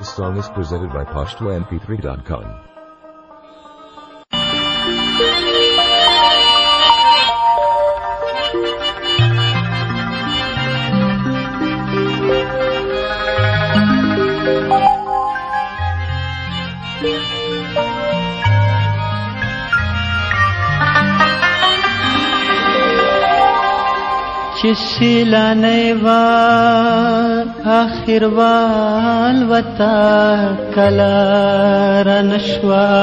This song is presented by mp 3com چې شیلانه وار اخر وال وتا کلا رنشوا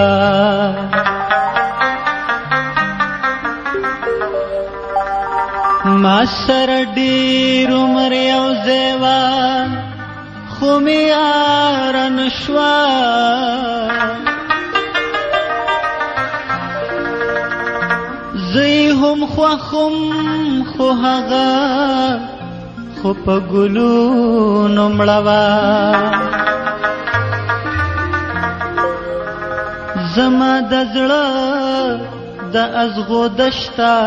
ما سر ډیر عمر یو زیوا خو می رنشوا زی هم خوخم خو هغه خو په ګلو نمړوا زما د زړه د ازغو دشتا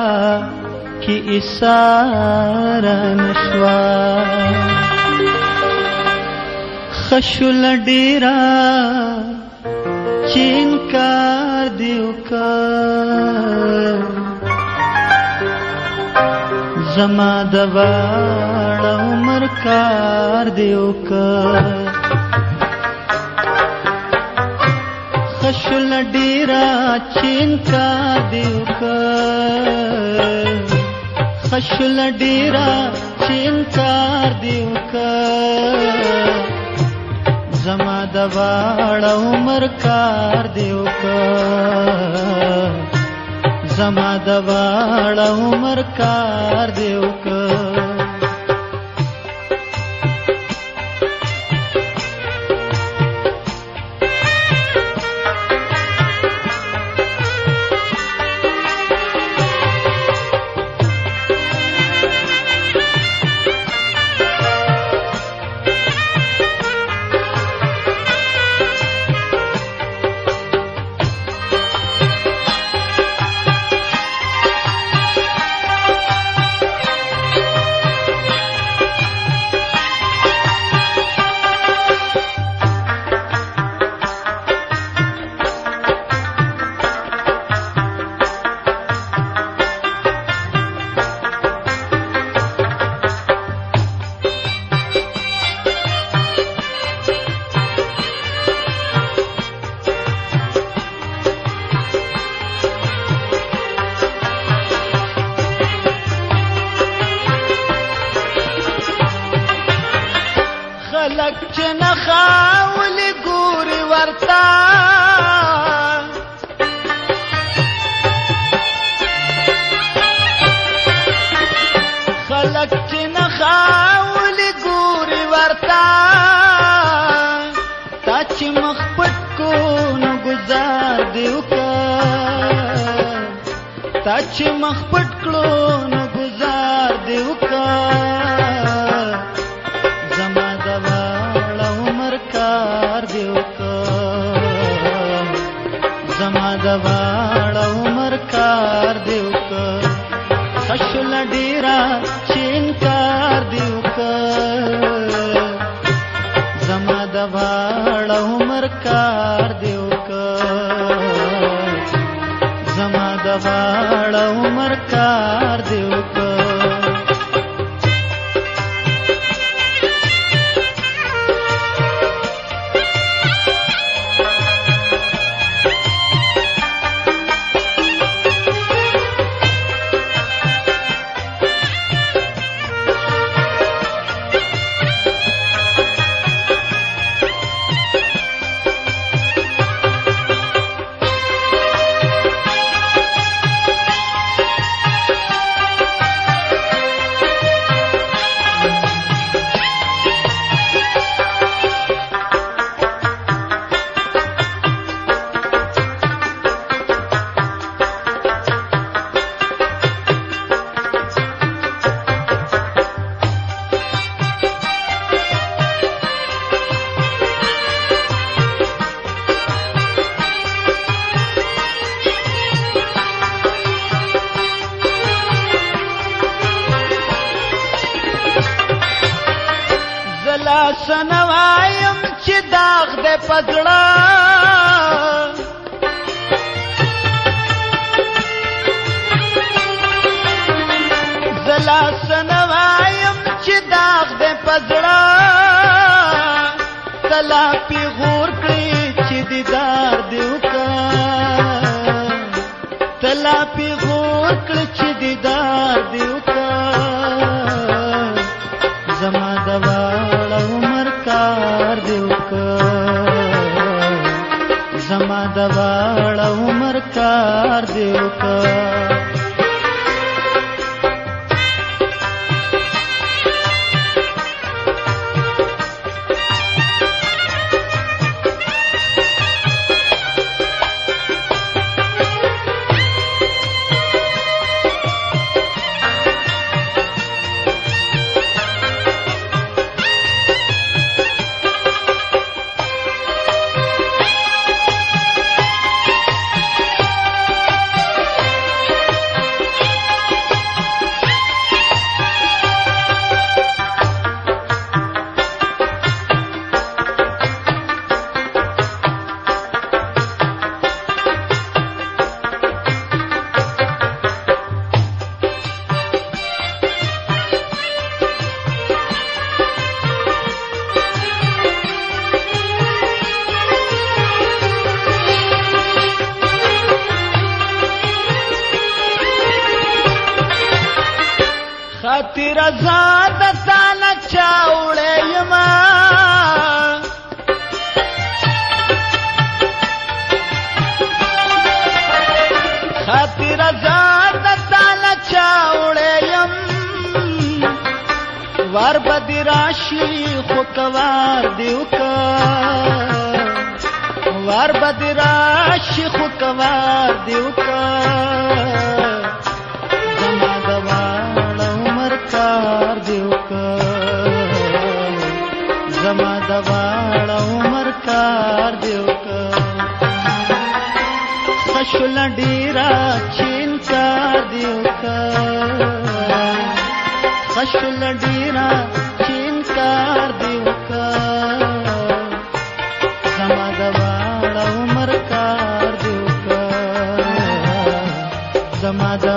کې اسار نشوا خشل ډیرا چین کار دیو کار زما د واړ عمر کار دیو کا خشل ډیرا چین کا دیو کا خشل ډیرا چین کار دیو کا زما د واړ عمر کار دیو کا زما د واړه عمر کار دیو که چې مخ پټ کړو نه گزار دی وکا زما د واړه عمر کار دی وکا زما د واړه عمر کار دی وکا خشل ډیرا چین کار دی وکا زما د واړه عمر کار marcar Deus. سنوایم چې داغ دې پزړه زلا سنوایم چې داغ دې پزړه تلا پی غور کړی چې دیدار دیو کا تلا پی غور کړی چې دیدار دیو کا ardeu carro. ज़ाते मां खातीर ज ज़ातेयम वर् बी रा हकवाशी دیوکا شل ډیرا چینچا دیو کا خشل ډیرا چینکار دیو کا زما دواړه عمر کار دیو کا زما